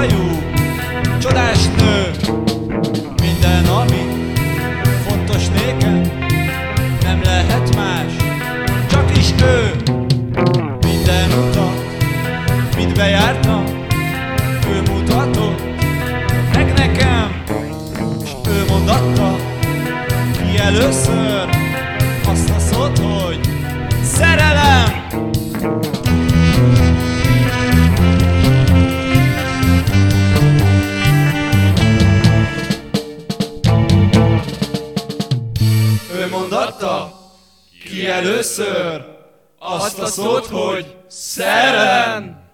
hajú, csodás nő. Minden, ami fontos nékem Nem lehet más, csak is ő. Minden utat, mit bejártam Ő mutatott meg nekem. És ő mondatta ki először Azt a szót, hogy szerelem. Ki először azt a szót, hogy szerelem!